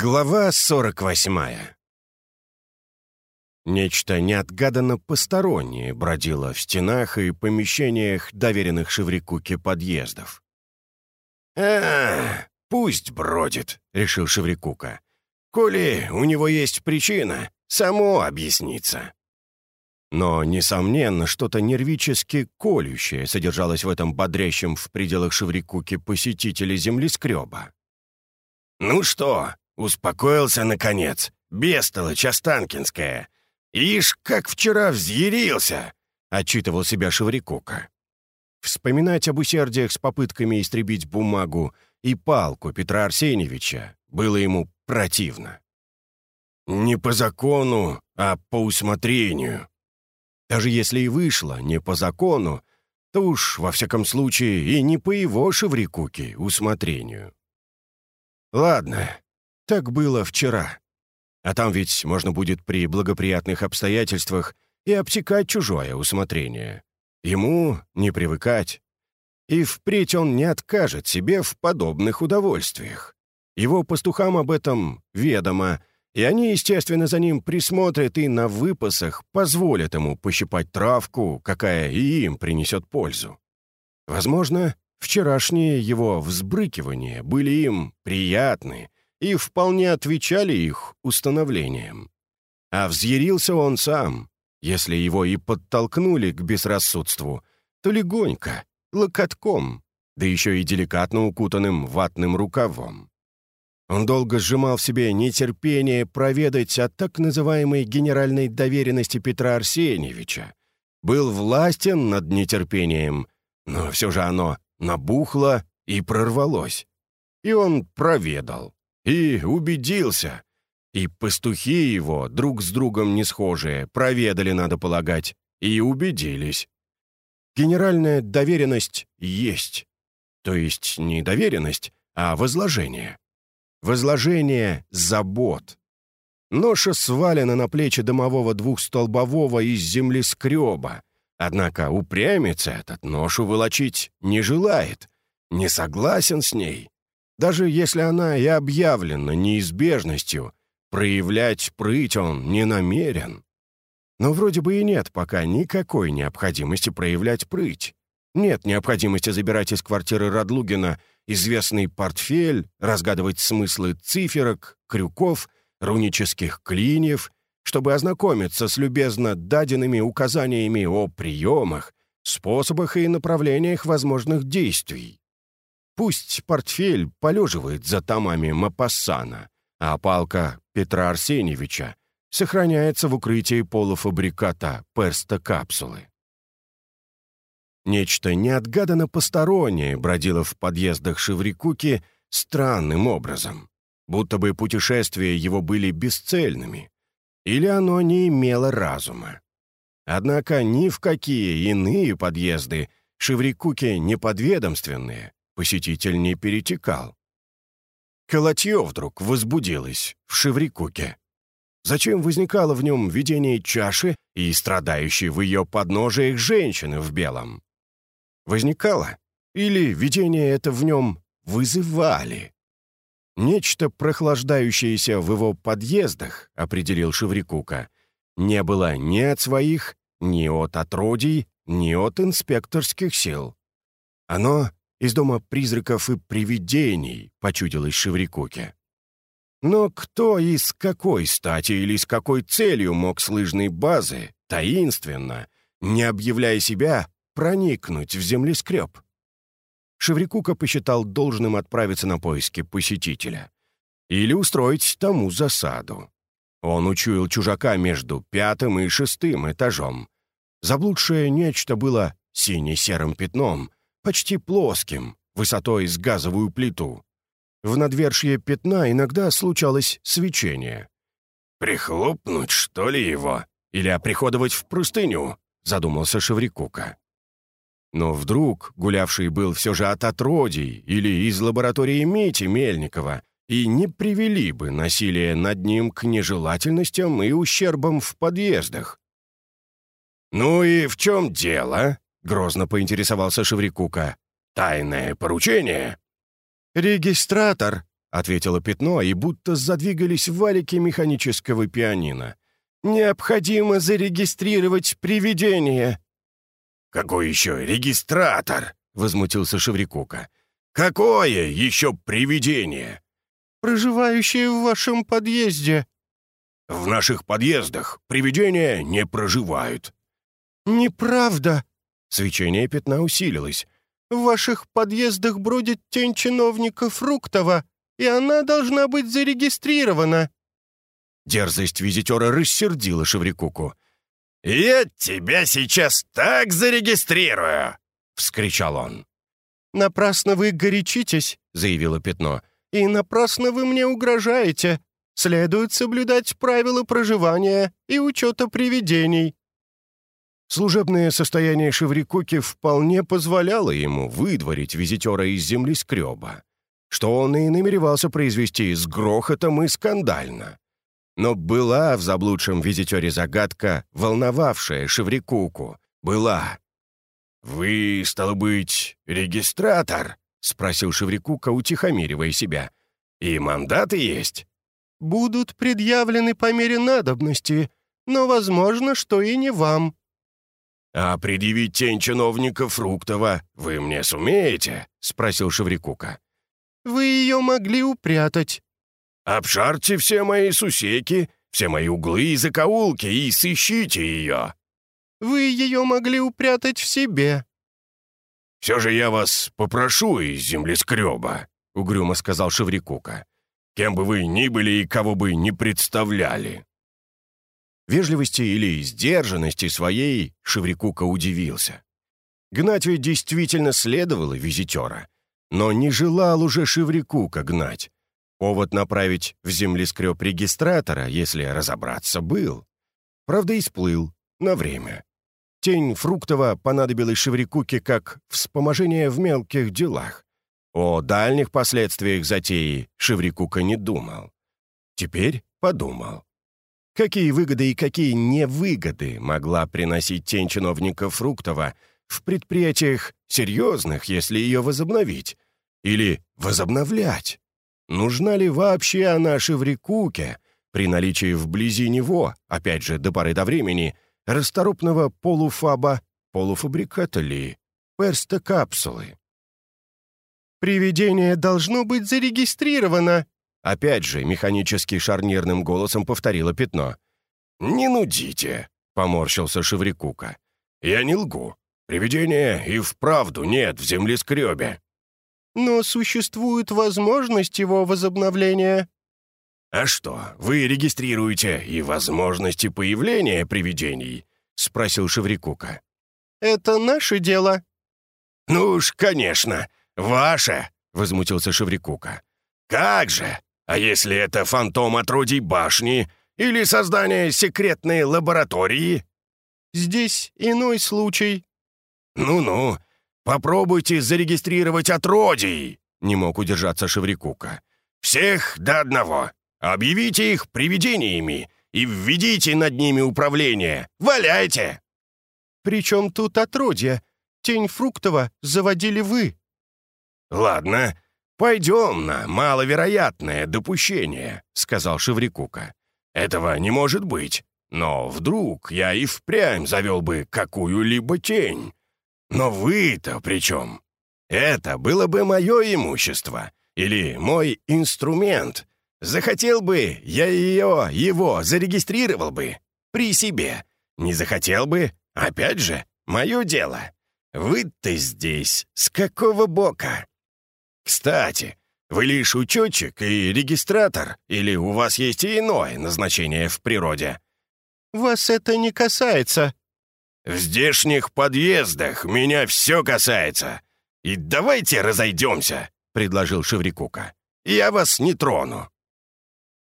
Глава 48 Нечто неотгаданно постороннее бродило в стенах и помещениях, доверенных Шеврикуке подъездов. «А, пусть бродит», — решил Шеврикука. «Коли у него есть причина, само объяснится». Но, несомненно, что-то нервически колющее содержалось в этом бодрящем в пределах Шеврикуки посетителе землескреба. «Ну что, успокоился, наконец, бестолочь Останкинская. Ишь, как вчера взъярился!» — отчитывал себя Шеврикука. Вспоминать об усердиях с попытками истребить бумагу и палку Петра Арсеньевича было ему противно. «Не по закону, а по усмотрению», даже если и вышло не по закону, то уж, во всяком случае, и не по его шеврикуке усмотрению. Ладно, так было вчера. А там ведь можно будет при благоприятных обстоятельствах и обтекать чужое усмотрение. Ему не привыкать. И впредь он не откажет себе в подобных удовольствиях. Его пастухам об этом ведомо, и они, естественно, за ним присмотрят и на выпасах позволят ему пощипать травку, какая и им принесет пользу. Возможно, вчерашние его взбрыкивания были им приятны и вполне отвечали их установлениям. А взъярился он сам. Если его и подтолкнули к безрассудству, то легонько, локотком, да еще и деликатно укутанным ватным рукавом. Он долго сжимал в себе нетерпение проведать о так называемой генеральной доверенности Петра Арсеньевича. Был властен над нетерпением, но все же оно набухло и прорвалось. И он проведал, и убедился. И пастухи его, друг с другом не схожие, проведали, надо полагать, и убедились. Генеральная доверенность есть. То есть не доверенность, а возложение возложение забот. Ноша свалена на плечи домового двухстолбового из земли скреба, однако упрямец этот ношу волочить не желает, не согласен с ней. Даже если она и объявлена неизбежностью, проявлять прыть он не намерен. Но вроде бы и нет пока никакой необходимости проявлять прыть. Нет необходимости забирать из квартиры Радлугина известный портфель, разгадывать смыслы циферок, крюков, рунических клиньев, чтобы ознакомиться с любезно даденными указаниями о приемах, способах и направлениях возможных действий. Пусть портфель полеживает за томами Мапассана, а палка Петра Арсеньевича сохраняется в укрытии полуфабриката перста-капсулы. Нечто неотгаданно постороннее бродило в подъездах Шеврикуки странным образом, будто бы путешествия его были бесцельными, или оно не имело разума. Однако ни в какие иные подъезды Шеврикуки неподведомственные посетитель не перетекал. Колотье вдруг возбудилось в Шеврикуке. Зачем возникало в нем видение чаши и страдающей в ее подножиях женщины в белом? возникало, или видение это в нем вызывали. Нечто, прохлаждающееся в его подъездах, определил Шеврикука, не было ни от своих, ни от отродий, ни от инспекторских сил. Оно из дома призраков и привидений почудилось Шеврикуке. Но кто и с какой стати или с какой целью мог с лыжной базы, таинственно, не объявляя себя, проникнуть в землескреб. Шеврикука посчитал должным отправиться на поиски посетителя. Или устроить тому засаду. Он учуял чужака между пятым и шестым этажом. Заблудшее нечто было сине-серым пятном, почти плоским, высотой с газовую плиту. В надвершье пятна иногда случалось свечение. «Прихлопнуть, что ли, его? Или оприходовать в пустыню?» — задумался Шеврикука. Но вдруг гулявший был все же от отродий или из лаборатории Мити Мельникова, и не привели бы насилие над ним к нежелательностям и ущербам в подъездах. «Ну и в чем дело?» — грозно поинтересовался Шеврикука. «Тайное поручение?» «Регистратор», — ответило пятно, и будто задвигались валики механического пианино. «Необходимо зарегистрировать привидение». «Какой еще регистратор?» — возмутился Шеврикука. «Какое еще привидение?» «Проживающее в вашем подъезде». «В наших подъездах привидения не проживают». «Неправда!» Свечение пятна усилилось. «В ваших подъездах бродит тень чиновника Фруктова, и она должна быть зарегистрирована». Дерзость визитера рассердила Шеврикуку. «Я тебя сейчас так зарегистрирую!» — вскричал он. «Напрасно вы горячитесь», — заявило пятно. «И напрасно вы мне угрожаете. Следует соблюдать правила проживания и учета привидений». Служебное состояние Шеврикуки вполне позволяло ему выдворить визитера из земли скреба, что он и намеревался произвести с грохотом и скандально. Но была в заблудшем визитере загадка, волновавшая Шеврикуку. Была. «Вы, стало быть, регистратор?» — спросил Шеврикука, утихомиривая себя. «И мандаты есть?» «Будут предъявлены по мере надобности, но возможно, что и не вам», «А предъявить тень чиновника Фруктова вы мне сумеете?» — спросил Шеврикука. «Вы ее могли упрятать». «Обшарьте все мои сусеки, все мои углы и закоулки и сыщите ее». «Вы ее могли упрятать в себе». «Все же я вас попрошу из землескреба», — угрюмо сказал Шеврикука. «Кем бы вы ни были и кого бы ни представляли». Вежливости или сдержанности своей Шеврикука удивился. Гнать ведь действительно следовало визитера, но не желал уже Шеврикука гнать. Повод направить в землескреб регистратора, если разобраться, был. Правда, и сплыл на время. Тень Фруктова понадобилась Шеврикуке как вспоможение в мелких делах. О дальних последствиях затеи Шеврикука не думал. Теперь подумал. Какие выгоды и какие невыгоды могла приносить тень чиновника Фруктова в предприятиях серьезных, если ее возобновить? Или возобновлять? Нужна ли вообще она Шеврикуке при наличии вблизи него, опять же, до поры до времени, расторопного полуфаба, полуфабриката ли, перста капсулы? «Привидение должно быть зарегистрировано», Опять же, механически шарнирным голосом повторило пятно. «Не нудите», — поморщился Шеврикука. «Я не лгу. Привидения и вправду нет в землескребе». «Но существует возможность его возобновления». «А что, вы регистрируете и возможности появления привидений?» — спросил Шеврикука. «Это наше дело». «Ну уж, конечно, ваше», — возмутился Шеврикука. «Как же! А если это фантом отродий башни или создание секретной лаборатории?» «Здесь иной случай». «Ну-ну, попробуйте зарегистрировать отродий», — не мог удержаться Шеврикука. «Всех до одного. Объявите их привидениями и введите над ними управление. Валяйте!» «Причем тут отродья? Тень Фруктова заводили вы». «Ладно, «Пойдем на маловероятное допущение», — сказал Шеврикука. «Этого не может быть. Но вдруг я и впрямь завел бы какую-либо тень. Но вы-то при чем? Это было бы мое имущество или мой инструмент. Захотел бы, я ее, его зарегистрировал бы при себе. Не захотел бы, опять же, мое дело. Вы-то здесь с какого бока?» «Кстати, вы лишь учетчик и регистратор, или у вас есть и иное назначение в природе?» «Вас это не касается». «В здешних подъездах меня все касается. И давайте разойдемся», — предложил Шеврикука. «Я вас не трону».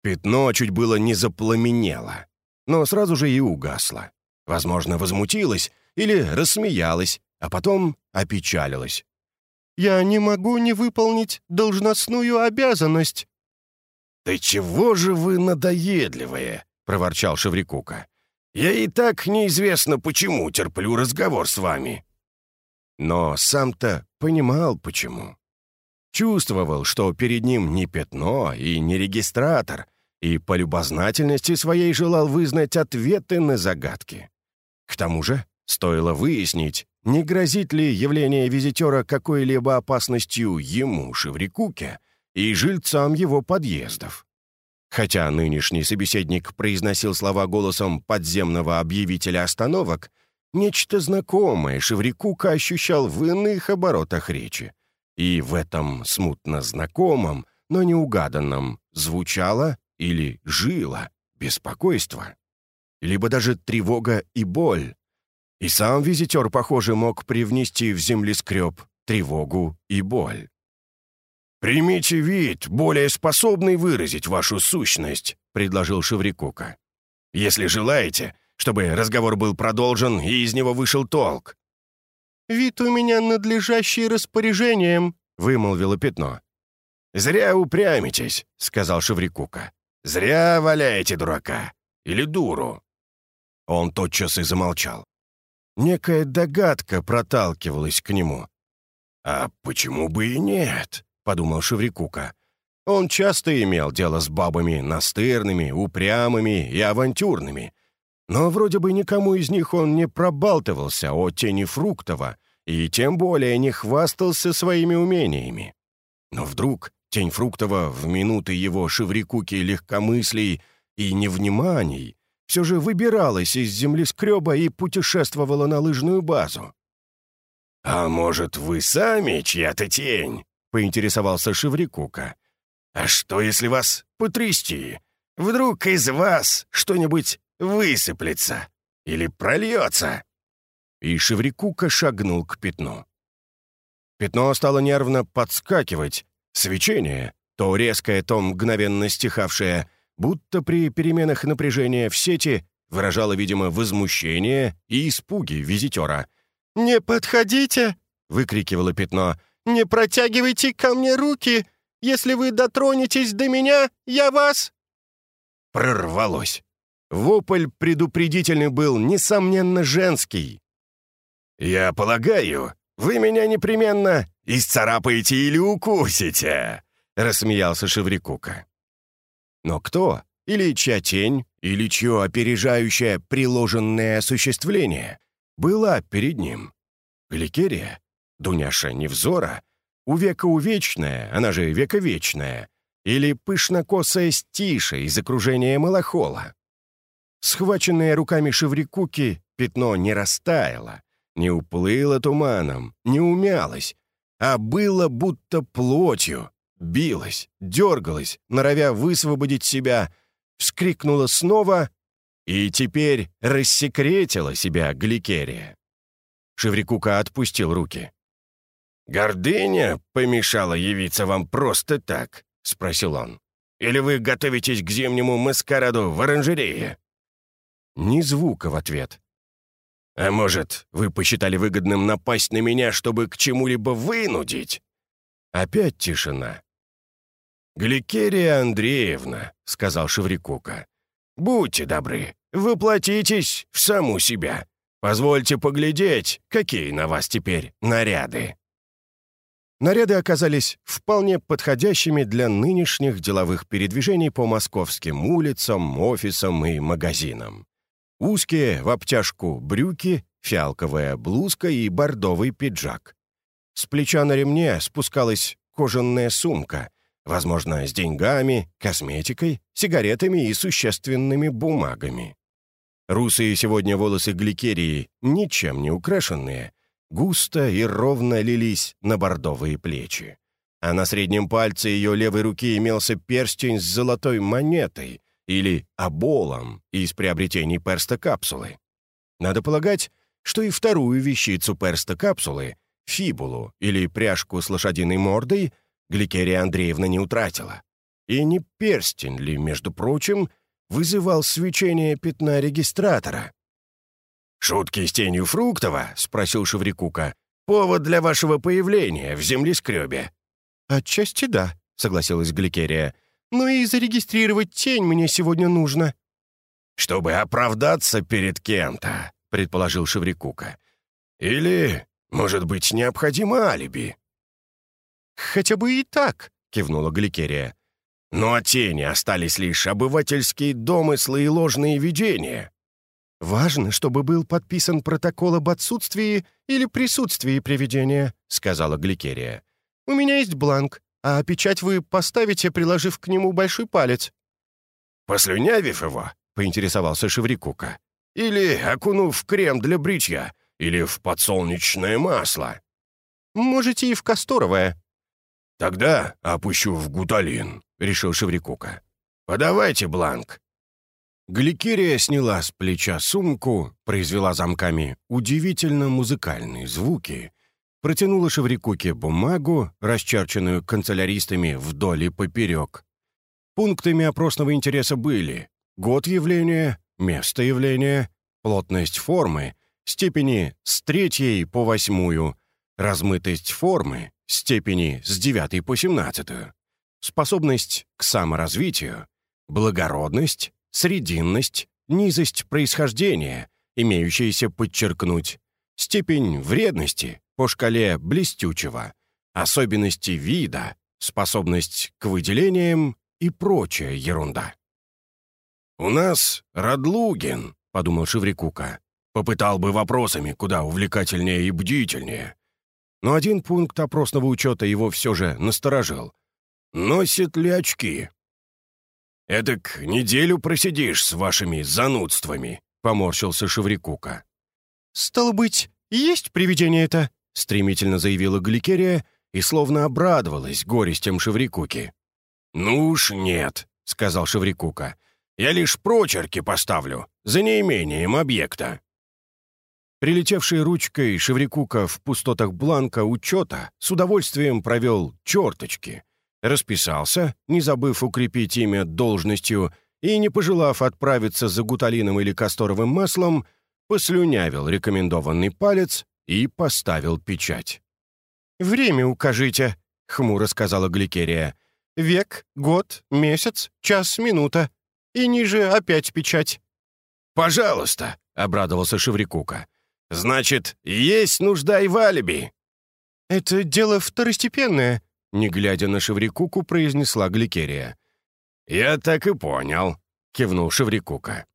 Пятно чуть было не запламенело, но сразу же и угасло. Возможно, возмутилась или рассмеялась, а потом опечалилась. Я не могу не выполнить должностную обязанность». «Да чего же вы надоедливые?» — проворчал Шеврикука. «Я и так неизвестно почему терплю разговор с вами». Но сам-то понимал, почему. Чувствовал, что перед ним не пятно и не регистратор, и по любознательности своей желал вызнать ответы на загадки. К тому же стоило выяснить, не грозит ли явление визитера какой-либо опасностью ему, Шеврикуке, и жильцам его подъездов. Хотя нынешний собеседник произносил слова голосом подземного объявителя остановок, нечто знакомое Шеврикука ощущал в иных оборотах речи. И в этом смутно знакомом, но неугаданном звучало или жило беспокойство, либо даже тревога и боль. И сам визитер, похоже, мог привнести в землескреб тревогу и боль. «Примите вид, более способный выразить вашу сущность», — предложил Шеврикука. «Если желаете, чтобы разговор был продолжен и из него вышел толк». «Вид у меня надлежащий распоряжением», — вымолвило пятно. «Зря упрямитесь», — сказал Шеврикука. «Зря валяете дурака. Или дуру». Он тотчас и замолчал. Некая догадка проталкивалась к нему. «А почему бы и нет?» — подумал Шеврикука. Он часто имел дело с бабами настырными, упрямыми и авантюрными. Но вроде бы никому из них он не пробалтывался о тени Фруктова и тем более не хвастался своими умениями. Но вдруг тень Фруктова в минуты его шеврикуки легкомыслий и невниманий все же выбиралась из землескреба и путешествовала на лыжную базу. «А может, вы сами чья-то тень?» поинтересовался Шеврикука. «А что, если вас потрясти? Вдруг из вас что-нибудь высыплется или прольется?» И Шеврикука шагнул к пятну. Пятно стало нервно подскакивать. Свечение, то резкое, то мгновенно стихавшее, будто при переменах напряжения в сети выражало, видимо, возмущение и испуги визитера. «Не подходите!» — выкрикивало пятно — не протягивайте ко мне руки! Если вы дотронетесь до меня, я вас...» Прорвалось. Вопль предупредительный был, несомненно, женский. «Я полагаю, вы меня непременно исцарапаете или укусите», — рассмеялся Шеврикука. Но кто? Или чья тень, или чье опережающее приложенное осуществление была перед ним? Гликерия? Дуняша Невзора, увека увечная, она же вековечная, или пышнокосая стиша из окружения малохола. Схваченное руками Шеврикуки, пятно не растаяло, не уплыло туманом, не умялось, а было будто плотью, билось, дергалось, норовя высвободить себя, вскрикнула снова и теперь рассекретила себя Гликерия. Шеврикука отпустил руки. «Гордыня помешала явиться вам просто так?» — спросил он. «Или вы готовитесь к зимнему маскараду в оранжерее?» Ни звука в ответ. «А может, вы посчитали выгодным напасть на меня, чтобы к чему-либо вынудить?» Опять тишина. «Гликерия Андреевна», — сказал Шеврикука, — «будьте добры, воплотитесь в саму себя. Позвольте поглядеть, какие на вас теперь наряды». Наряды оказались вполне подходящими для нынешних деловых передвижений по московским улицам, офисам и магазинам. Узкие в обтяжку брюки, фиалковая блузка и бордовый пиджак. С плеча на ремне спускалась кожаная сумка, возможно, с деньгами, косметикой, сигаретами и существенными бумагами. Русые сегодня волосы гликерии, ничем не украшенные, густо и ровно лились на бордовые плечи. А на среднем пальце ее левой руки имелся перстень с золотой монетой или оболом из приобретений перста-капсулы. Надо полагать, что и вторую вещицу перста-капсулы, фибулу или пряжку с лошадиной мордой, Гликерия Андреевна не утратила. И не перстень ли, между прочим, вызывал свечение пятна регистратора? «Шутки с тенью Фруктова?» — спросил Шеврикука. «Повод для вашего появления в землескребе». «Отчасти да», — согласилась Гликерия. «Но и зарегистрировать тень мне сегодня нужно». «Чтобы оправдаться перед кем-то», — предположил Шеврикука. «Или, может быть, необходимо алиби?» «Хотя бы и так», — кивнула Гликерия. «Но от тени остались лишь обывательские домыслы и ложные видения». «Важно, чтобы был подписан протокол об отсутствии или присутствии привидения», — сказала Гликерия. «У меня есть бланк, а печать вы поставите, приложив к нему большой палец». «Послюнявив его?» — поинтересовался Шеврикука. «Или окунув в крем для бритья, или в подсолнечное масло». «Можете и в касторовое». «Тогда опущу в гуталин», — решил Шеврикука. «Подавайте бланк». Гликерия сняла с плеча сумку, произвела замками удивительно музыкальные звуки, протянула Шеврикуке бумагу, расчерченную канцеляристами вдоль и поперек. Пунктами опросного интереса были год явления, место явления, плотность формы, степени с третьей по восьмую, размытость формы, степени с девятой по семнадцатую, способность к саморазвитию, благородность, срединность, низость происхождения, имеющаяся подчеркнуть, степень вредности по шкале блестючего, особенности вида, способность к выделениям и прочая ерунда. «У нас Радлугин», — подумал Шеврикука, «попытал бы вопросами куда увлекательнее и бдительнее». Но один пункт опросного учета его все же насторожил. «Носит ли очки?» «Эдак неделю просидишь с вашими занудствами», — поморщился Шеврикука. «Стало быть, есть привидение это?» — стремительно заявила Гликерия и словно обрадовалась горестям Шеврикуки. «Ну уж нет», — сказал Шеврикука. «Я лишь прочерки поставлю, за неимением объекта». Прилетевший ручкой Шеврикука в пустотах бланка учета с удовольствием провел черточки — Расписался, не забыв укрепить имя должностью и не пожелав отправиться за гуталином или касторовым маслом, послюнявил рекомендованный палец и поставил печать. «Время укажите», — хмуро сказала Гликерия. «Век, год, месяц, час, минута. И ниже опять печать». «Пожалуйста», — обрадовался Шеврикука. «Значит, есть нужда и в алиби». «Это дело второстепенное», не глядя на Шеврикуку, произнесла Гликерия. «Я так и понял», — кивнул Шеврикука.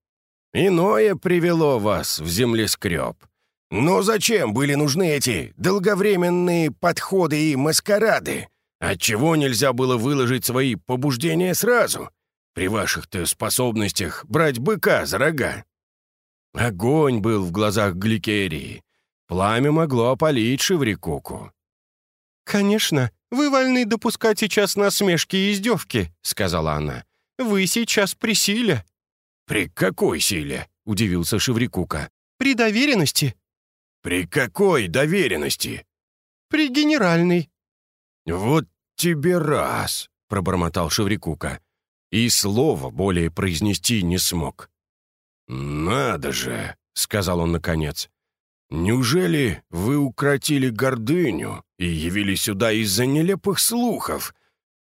«Иное привело вас в землескреб. Но зачем были нужны эти долговременные подходы и маскарады? Отчего нельзя было выложить свои побуждения сразу? При ваших-то способностях брать быка за рога». Огонь был в глазах Гликерии. Пламя могло опалить Шеврикуку. «Конечно, вы вольны допускать сейчас насмешки и издевки», — сказала она. «Вы сейчас при силе». «При какой силе?» — удивился Шеврикука. «При доверенности». «При какой доверенности?» «При генеральной». «Вот тебе раз», — пробормотал Шеврикука. И слова более произнести не смог. «Надо же», — сказал он наконец. «Неужели вы укротили гордыню и явились сюда из-за нелепых слухов?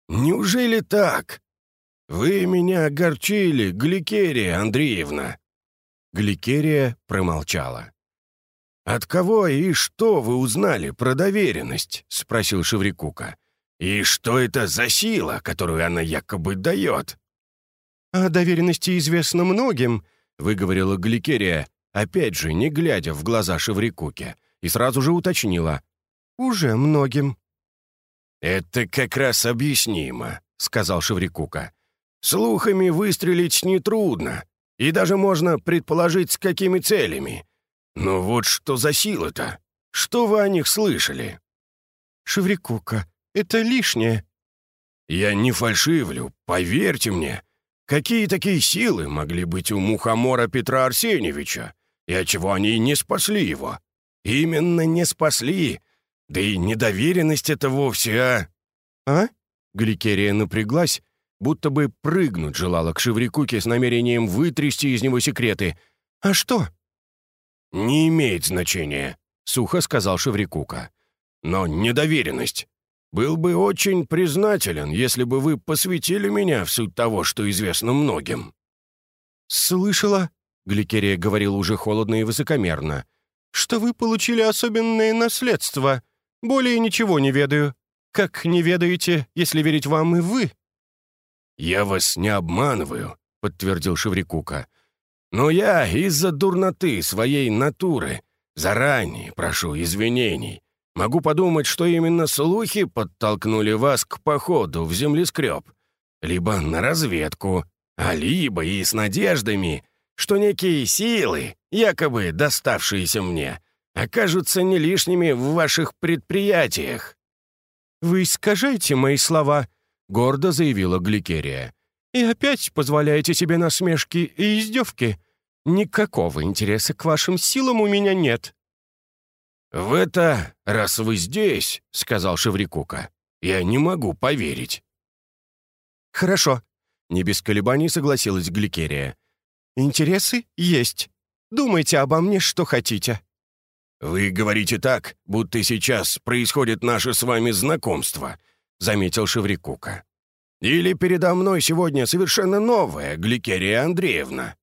Неужели так? Вы меня огорчили, Гликерия Андреевна!» Гликерия промолчала. «От кого и что вы узнали про доверенность?» — спросил Шеврикука. «И что это за сила, которую она якобы дает?» «О доверенности известно многим», — выговорила Гликерия, опять же, не глядя в глаза Шеврикуке, и сразу же уточнила. «Уже многим». «Это как раз объяснимо», — сказал Шеврикука. «Слухами выстрелить нетрудно, и даже можно предположить, с какими целями. Но вот что за сила-то? Что вы о них слышали?» «Шеврикука, это лишнее». «Я не фальшивлю, поверьте мне. Какие такие силы могли быть у мухомора Петра Арсеньевича? И отчего они не спасли его? Именно не спасли. Да и недоверенность это вовсе, а... А? Гликерия напряглась, будто бы прыгнуть желала к Шеврикуке с намерением вытрясти из него секреты. «А что?» «Не имеет значения», — сухо сказал Шеврикука. «Но недоверенность. Был бы очень признателен, если бы вы посвятили меня в суть того, что известно многим». «Слышала?» Гликерия говорил уже холодно и высокомерно, «что вы получили особенное наследство. Более ничего не ведаю». Как не ведаете, если верить вам и вы?» «Я вас не обманываю», — подтвердил Шеврикука. «Но я из-за дурноты своей натуры заранее прошу извинений. Могу подумать, что именно слухи подтолкнули вас к походу в землескреб, либо на разведку, а либо и с надеждами, что некие силы, якобы доставшиеся мне, окажутся не лишними в ваших предприятиях». «Вы искажаете мои слова», — гордо заявила Гликерия. «И опять позволяете себе насмешки и издевки. Никакого интереса к вашим силам у меня нет». «В это, раз вы здесь», — сказал Шеврикука, — «я не могу поверить». «Хорошо», — не без колебаний согласилась Гликерия. «Интересы есть. Думайте обо мне, что хотите». «Вы говорите так, будто сейчас происходит наше с вами знакомство», — заметил Шеврикука. «Или передо мной сегодня совершенно новая Гликерия Андреевна?»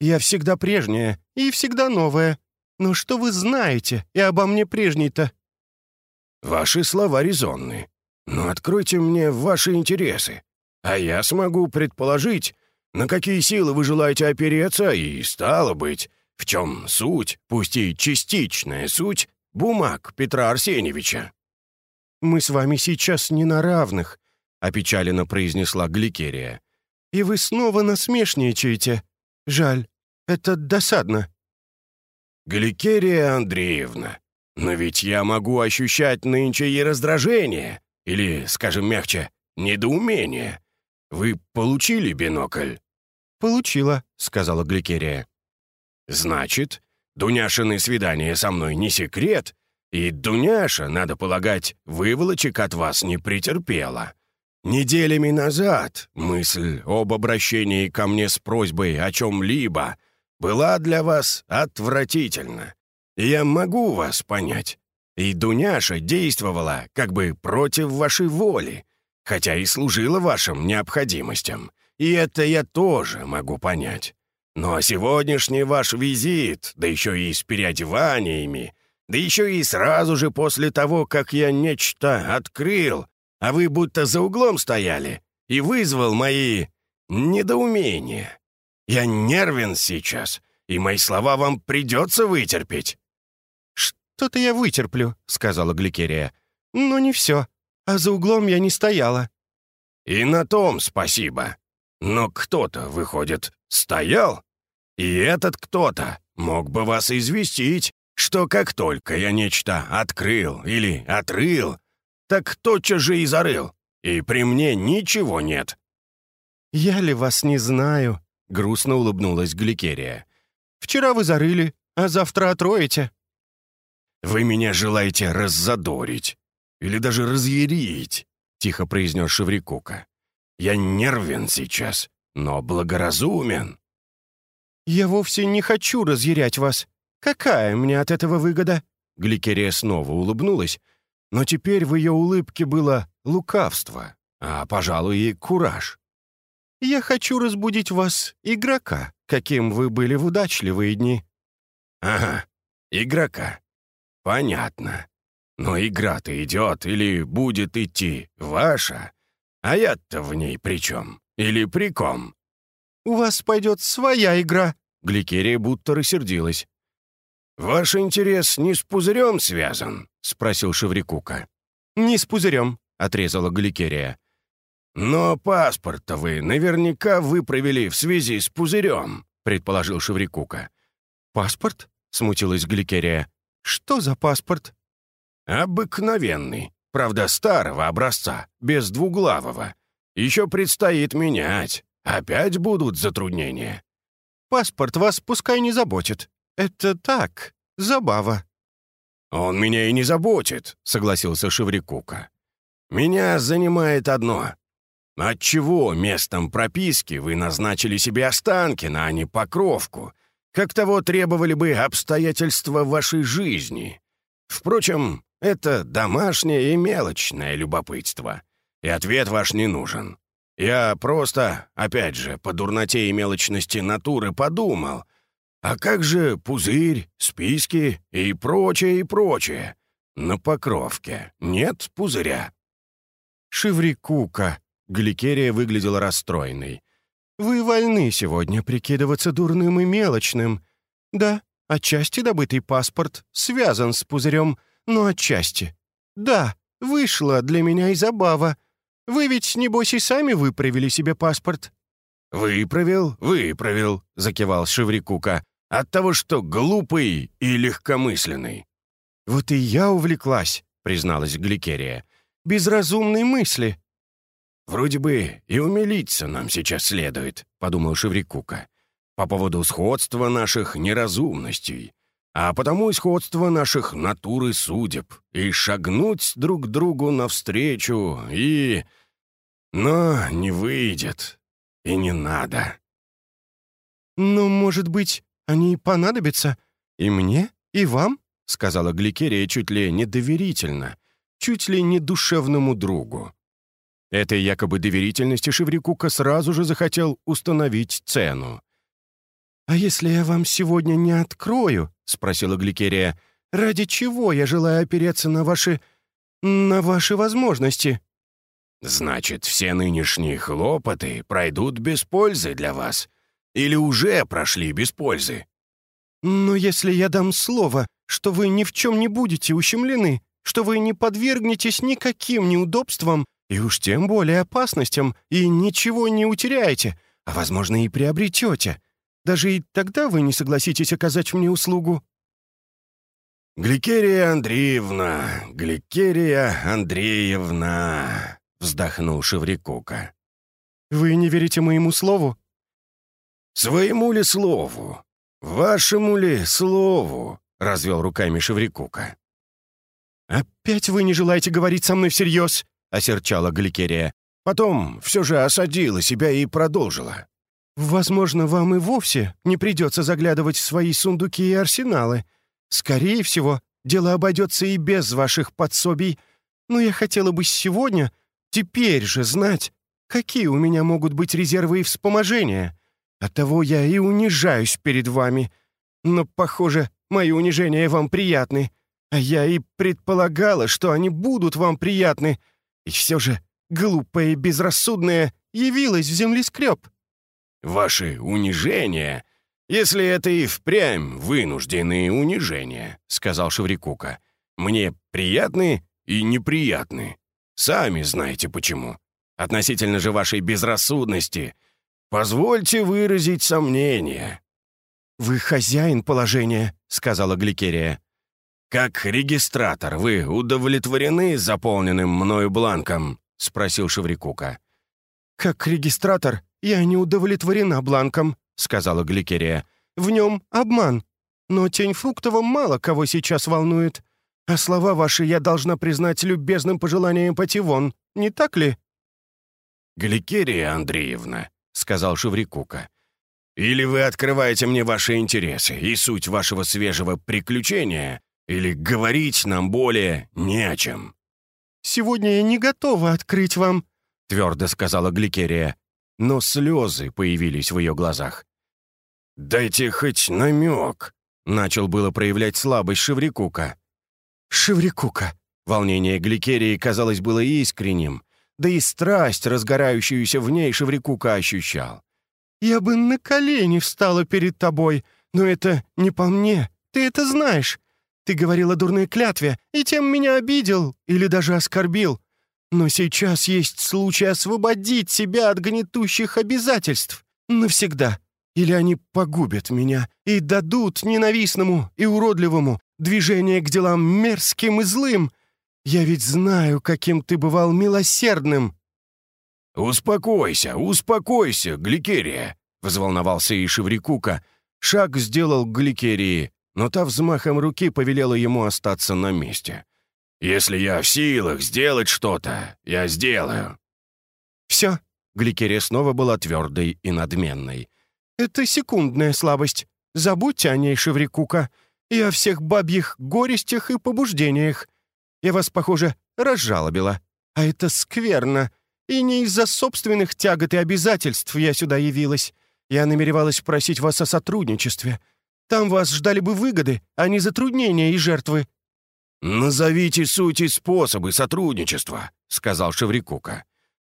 «Я всегда прежняя и всегда новая. Но что вы знаете и обо мне прежней-то?» «Ваши слова резонны. Но откройте мне ваши интересы, а я смогу предположить, на какие силы вы желаете опереться, и, стало быть, в чем суть, пусть и частичная суть, бумаг Петра Арсеньевича. «Мы с вами сейчас не на равных», — опечаленно произнесла Гликерия. «И вы снова насмешничаете. Жаль, это досадно». «Гликерия Андреевна, но ведь я могу ощущать нынче и раздражение, или, скажем мягче, недоумение. Вы получили бинокль?» «Получила», — сказала Гликерия. «Значит, Дуняшины свидание со мной не секрет, и Дуняша, надо полагать, выволочек от вас не претерпела. Неделями назад мысль об обращении ко мне с просьбой о чем-либо была для вас отвратительна. Я могу вас понять. И Дуняша действовала как бы против вашей воли, хотя и служила вашим необходимостям. И это я тоже могу понять. Но сегодняшний ваш визит, да еще и с переодеваниями, да еще и сразу же после того, как я нечто открыл, а вы будто за углом стояли, и вызвал мои недоумения. Я нервен сейчас, и мои слова вам придется вытерпеть». «Что-то я вытерплю», — сказала Гликерия. «Но не все. А за углом я не стояла». «И на том спасибо. Но кто-то, выходит, стоял? И этот кто-то мог бы вас известить, что как только я нечто открыл или отрыл, так тотчас же и зарыл, и при мне ничего нет». «Я ли вас не знаю?» — грустно улыбнулась Гликерия. «Вчера вы зарыли, а завтра отроете». «Вы меня желаете раззадорить или даже разъярить», — тихо произнес Шеврикука. «Я нервен сейчас, но благоразумен». «Я вовсе не хочу разъярять вас. Какая мне от этого выгода?» Гликерия снова улыбнулась, но теперь в ее улыбке было лукавство, а, пожалуй, и кураж. «Я хочу разбудить вас, игрока, каким вы были в удачливые дни». «Ага, игрока. Понятно. Но игра-то идет или будет идти ваша, а я-то в ней при чем? Или при ком?» «У вас пойдет своя игра», — Гликерия будто рассердилась. «Ваш интерес не с пузырем связан?» — спросил Шеврикука. «Не с пузырем», — отрезала Гликерия. «Но паспорт-то вы наверняка выправили в связи с пузырем», — предположил Шеврикука. «Паспорт?» — смутилась Гликерия. «Что за паспорт?» «Обыкновенный, правда старого образца, без двуглавого. Еще предстоит менять. Опять будут затруднения». «Паспорт вас пускай не заботит. Это так, забава». «Он меня и не заботит», — согласился Шеврикука. «Меня занимает одно. Отчего местом прописки вы назначили себе Останкина, а не Покровку, как того требовали бы обстоятельства вашей жизни? Впрочем, это домашнее и мелочное любопытство, и ответ ваш не нужен. Я просто, опять же, по дурноте и мелочности натуры подумал, а как же пузырь, списки и прочее, и прочее? на покровке нет пузыря». «Шеврикука!» — Гликерия выглядела расстроенной. «Вы вольны сегодня прикидываться дурным и мелочным. Да, отчасти добытый паспорт связан с пузырем, но отчасти. Да, вышла для меня и забава. Вы ведь, небось, и сами выправили себе паспорт». «Выправил, выправил», — закивал Шеврикука. «От того, что глупый и легкомысленный». «Вот и я увлеклась», — призналась Гликерия. «Безразумной мысли». «Вроде бы и умилиться нам сейчас следует», — подумал Шеврикука. «По поводу сходства наших неразумностей, а потому и сходства наших натур и судеб, и шагнуть друг другу навстречу, и... Но не выйдет, и не надо». «Но, может быть, они понадобятся и мне, и вам?» — сказала Гликерия чуть ли не доверительно, чуть ли не душевному другу. Этой якобы доверительности Шеврикука сразу же захотел установить цену. «А если я вам сегодня не открою?» — спросила Гликерия. «Ради чего я желаю опереться на ваши... на ваши возможности?» «Значит, все нынешние хлопоты пройдут без пользы для вас. Или уже прошли без пользы?» «Но если я дам слово, что вы ни в чем не будете ущемлены, что вы не подвергнетесь никаким неудобствам и уж тем более опасностям, и ничего не утеряете, а, возможно, и приобретете. Даже и тогда вы не согласитесь оказать мне услугу». «Гликерия Андреевна, Гликерия Андреевна», — вздохнул Шеврикука. «Вы не верите моему слову?» «Своему ли слову? Вашему ли слову?» — развел руками Шеврикука. «Опять вы не желаете говорить со мной всерьез?» — осерчала Гликерия. Потом все же осадила себя и продолжила. «Возможно, вам и вовсе не придется заглядывать в свои сундуки и арсеналы. Скорее всего, дело обойдется и без ваших подсобий. Но я хотела бы сегодня, теперь же знать, какие у меня могут быть резервы и вспоможения. Оттого я и унижаюсь перед вами. Но, похоже, Мои унижения вам приятны. А я и предполагала, что они будут вам приятны. И все же, глупая и безрассудная, явилась в землескреб». «Ваши унижения, если это и впрямь вынужденные унижения», — сказал Шеврикука, «мне приятны и неприятны. Сами знаете почему. Относительно же вашей безрассудности, позвольте выразить сомнение. «Вы хозяин положения», — сказала Гликерия. «Как регистратор вы удовлетворены заполненным мною бланком?» — спросил Шеврикука. «Как регистратор я не удовлетворена бланком», — сказала Гликерия. «В нем обман. Но тень Фруктова мало кого сейчас волнует. А слова ваши я должна признать любезным пожеланием Пативон, не так ли?» «Гликерия Андреевна», — сказал Шеврикука, или вы открываете мне ваши интересы и суть вашего свежего приключения, или говорить нам более не о чем». «Сегодня я не готова открыть вам», — твердо сказала Гликерия, но слезы появились в ее глазах. «Дайте хоть намек», — начал было проявлять слабость Шеврикука. «Шеврикука», — волнение Гликерии, казалось, было искренним, да и страсть, разгорающуюся в ней, Шеврикука ощущал. Я бы на колени встала перед тобой, но это не по мне, ты это знаешь. Ты говорил о дурной клятве, и тем меня обидел или даже оскорбил. Но сейчас есть случай освободить себя от гнетущих обязательств. Навсегда. Или они погубят меня и дадут ненавистному и уродливому движение к делам мерзким и злым. Я ведь знаю, каким ты бывал милосердным. «Успокойся, успокойся, Гликерия!» — взволновался и Шеврикука. Шаг сделал к Гликерии, но та взмахом руки повелела ему остаться на месте. «Если я в силах сделать что-то, я сделаю». «Все», — Гликерия снова была твердой и надменной. «Это секундная слабость. Забудьте о ней, Шеврикука, и о всех бабьих горестях и побуждениях. Я вас, похоже, разжалобила. А это скверно. И не из-за собственных тягот и обязательств я сюда явилась. Я намеревалась просить вас о сотрудничестве. Там вас ждали бы выгоды, а не затруднения и жертвы». «Назовите суть и способы сотрудничества», — сказал Шеврикука.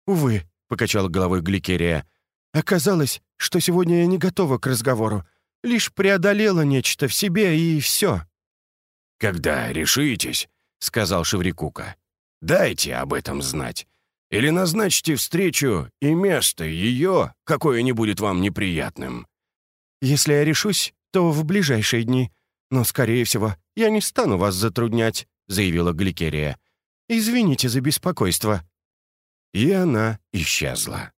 «Увы», — покачала головой Гликерия. «Оказалось, что сегодня я не готова к разговору. Лишь преодолела нечто в себе, и все». «Когда решитесь», — сказал Шеврикука, — «дайте об этом знать. Или назначьте встречу и место ее, какое не будет вам неприятным». «Если я решусь, то в ближайшие дни. Но, скорее всего, я не стану вас затруднять», — заявила Гликерия. «Извините за беспокойство». И она исчезла.